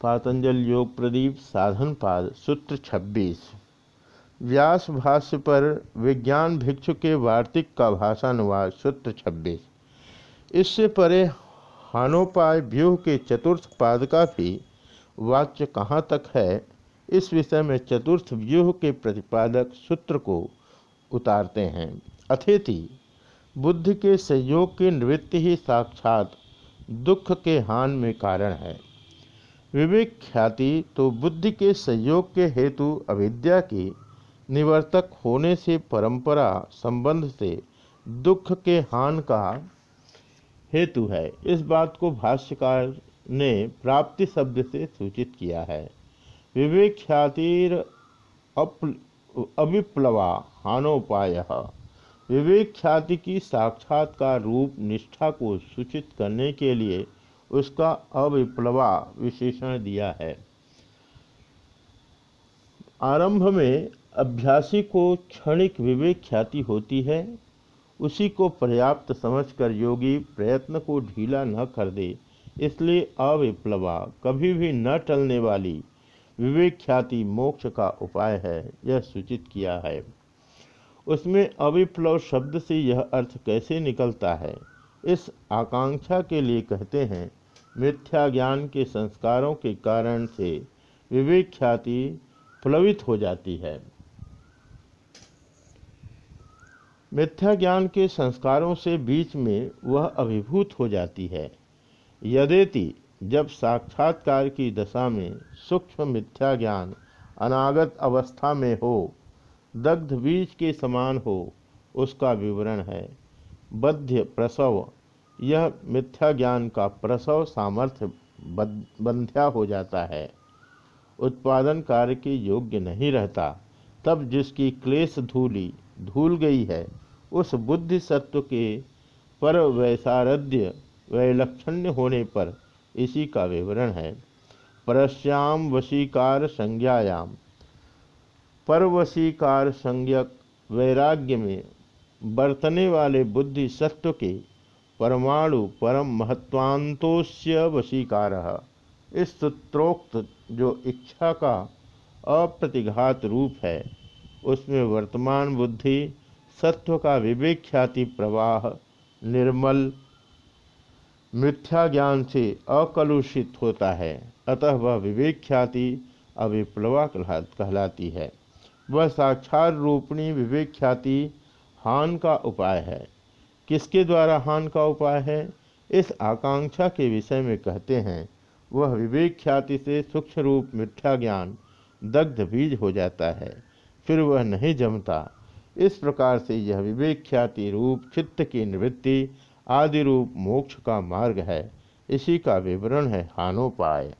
पातंजल योग प्रदीप साधन पाद सूत्र 26 व्यास भाष्य पर विज्ञान भिक्षु के वार्तिक का भाषानुवाद, सूत्र 26 इससे परे हानोपाय व्यूह के चतुर्थ पाद का भी वाच्य कहाँ तक है, इस विषय में चतुर्थ व्यूह के प्रतिपादक सूत्र को उतारते हैं। अथिति, बुद्धि के संयोग की निवृत्ति ही साक्षात दुख के हान में कारण है। विवेक ख्याति तो बुद्धि के संयोग के हेतु अविद्या की निवर्तक होने से परंपरा संबंध से दुख के हान का हेतु है। इस बात को भाष्यकार ने प्राप्ति शब्द से सूचित किया है। विवेक ख्यातिर अविप्लवा हानोपाय। विवेक ख्याति की साक्षात्कार रूप निष्ठा को सूचित करने के लिए उसका अविप्लवा विशेषण दिया है। आरंभ में अभ्यासी को क्षणिक विवेक ख्याति होती है। उसी को पर्याप्त समझकर योगी प्रयत्न को ढीला न कर दे, इसलिए अविप्लवा कभी भी न टलने वाली विवेक ख्याति मोक्ष का उपाय है, यह सूचित किया है। उसमें अविप्लव शब्द से यह अर्थ कैसे निकलता है? इस आकांक्षा के लिए कहते हैं, मिथ्या ज्ञान के संस्कारों के कारण से विवेक ख्याति प्लवित हो जाती है। मिथ्या ज्ञान के संस्कारों से बीच में वह अभिभूत हो जाती है। यदेति, जब साक्षात्कार की दशा में सूक्ष्म मिथ्या ज्ञान अनागत अवस्था में हो, दग्ध बीज के समान हो, उसका विवरण है। बद्ध प्रसव यह मिथ्या ज्ञान का प्रसव सामर्थ्य बंध्या हो जाता है। उत्पादन कार्य के योग्य नहीं रहता। तब जिसकी क्लेश धूली धूल गई है, उस बुद्धि सत्व के पर वैसारध्य वैलक्षण्य होने पर इसी का विवरण है। परश्याम वशीकार संज्ञायाम। परवशीकार संज्ञक वैराग्य में बरतने वाले बुद्धि सत्व के परमाणु परम महत्वांतोस्य वशीकार। इस सूत्रोक्त जो इच्छा का अप्रतिघात रूप है, उसमें वर्तमान बुद्धि, सत्व का विवेक ख्याति प्रवाह, निर्मल, मिथ्या ज्ञान से अकलुषित होता है। अतः वह विवेक ख्याति अविप्लवा कहलाती है। वह साक्षात रूपणी विवेक ख्याति हान का उपाय है। किसके द्वारा हान का उपाय है? इस आकांक्षा के विषय में कहते हैं, वह विवेक ख्याति से सूक्ष्म रूप मिथ्या ज्ञान दग्ध बीज हो जाता है, फिर वह नहीं जमता। इस प्रकार से यह विवेक ख्याति रूप, चित्त की निवृत्ति आदि रूप मोक्ष का मार्ग है। इसी का विवरण है हानोपाय।